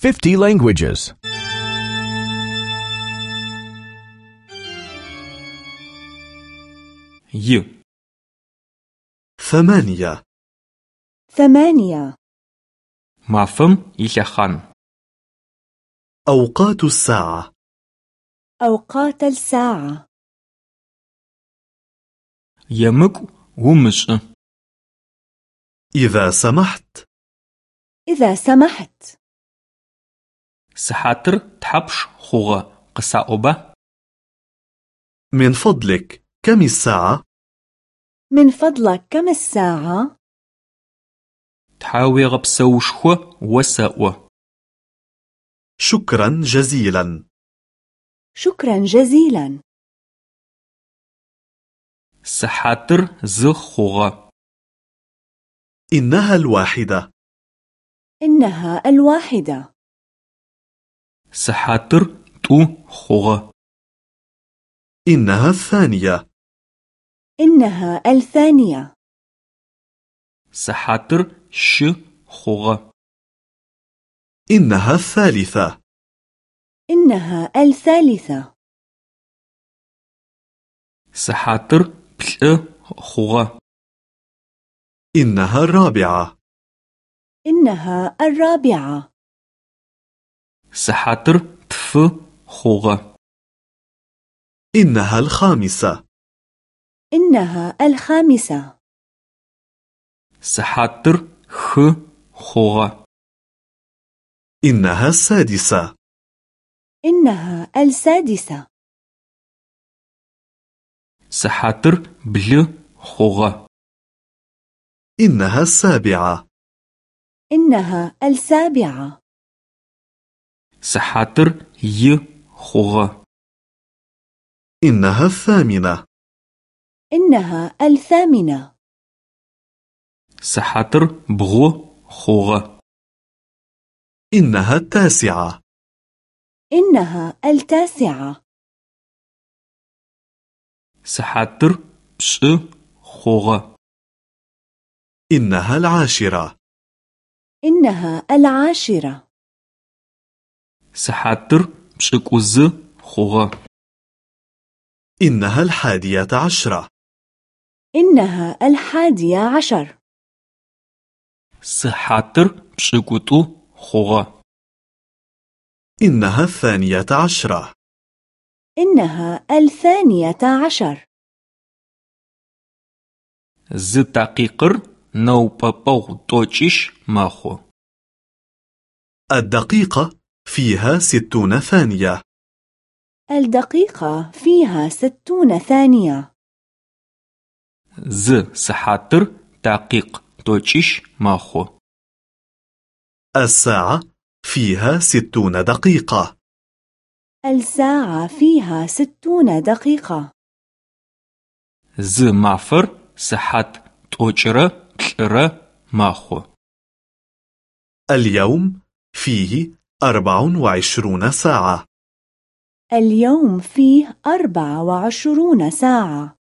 50 languages. 1 ثمانية ثمانية مافم يلخان أوقات الساعة أوقات الساعة يمك ومش إذا سمحت إذا سمحت سحاتر تحبش خوغة قصاؤبة من فضلك كم الساعة؟ من فضلك كم الساعة؟ تحاوي غبسوشخو وساؤ شكرا جزيلا. شكرا جزيلا. سحاتر ز خوغة. إنها الواحدة. إنها الواحدة. سحاتر تو خوغة. إنها الثانية. إنها الثانية. سحاتر ش خوغة. إنها الثالثة. إنها الثالثة. سحاتر بل خوغة. إنها الرابعة. إنها الرابعة. سحاتر تف خوغة. إنها الخامسة. إنها الخامسة. سحاتر خ خوغة. إنها السادسة. إنها السادسة. سحاتر بل خوغة. إنها السابعة. إنها السابعة. سحاتر ي خوغة إنها الثامنة. إنها الثامنة. سحاتر بغو خوغة إنها التاسعة. إنها التاسعة. سحاتر بش خوغة إنها العاشرة. إنها العاشرة. سحاتر بشكوز خوغة إنها الحادية عشرة. إنها الحادية عشر. سحاتر بشكوتو خوغة إنها الثانية عشرة. إنها الثانية عشر. ز دقيقر نو بابو توچيش ماخو. الدقيقة فيها ستون ثانية. الدقيقة فيها ستون ثانية. ز سحاتر دقيق توچيش ماخو. الساعة فيها ستون دقيقة. الساعة فيها ستون دقيقة. ز مافر سحات توچرة تلرة ماخو. اليوم فيه أربع وعشرون ساعة. اليوم فيه أربع وعشرون ساعة.